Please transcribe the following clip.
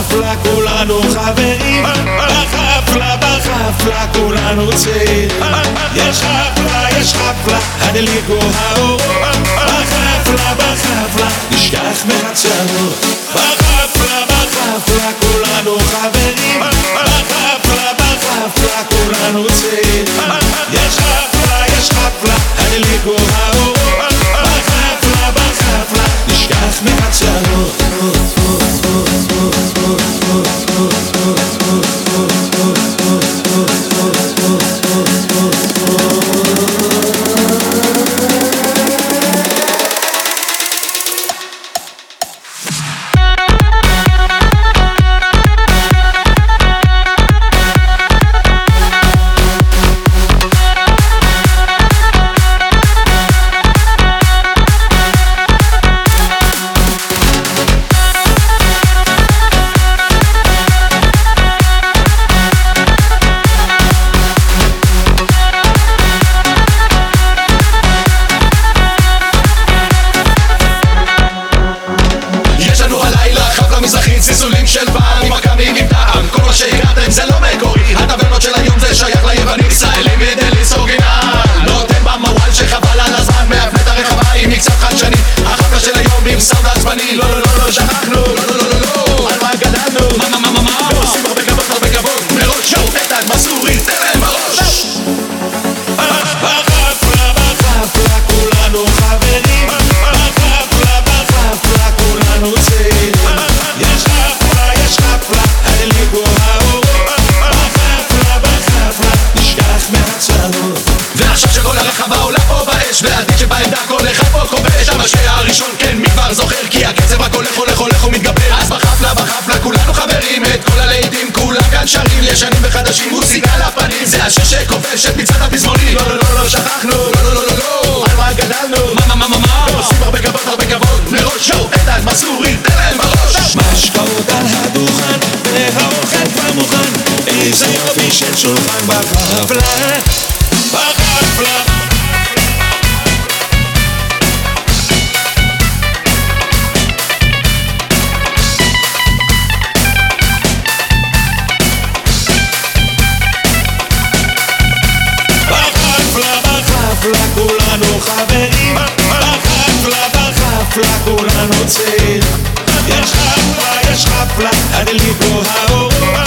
בחפלה כולנו חברים. בחפלה בחפלה כולנו צעירים. יש חפלה יש חפלה הדליקו האור. בחפלה בחפלה נשכח מהצרות זה השיר שכובש את מצעד הפזמון חפלה כולנו לא צעיר יש חפלה, יש חפלה, הדליקו האור.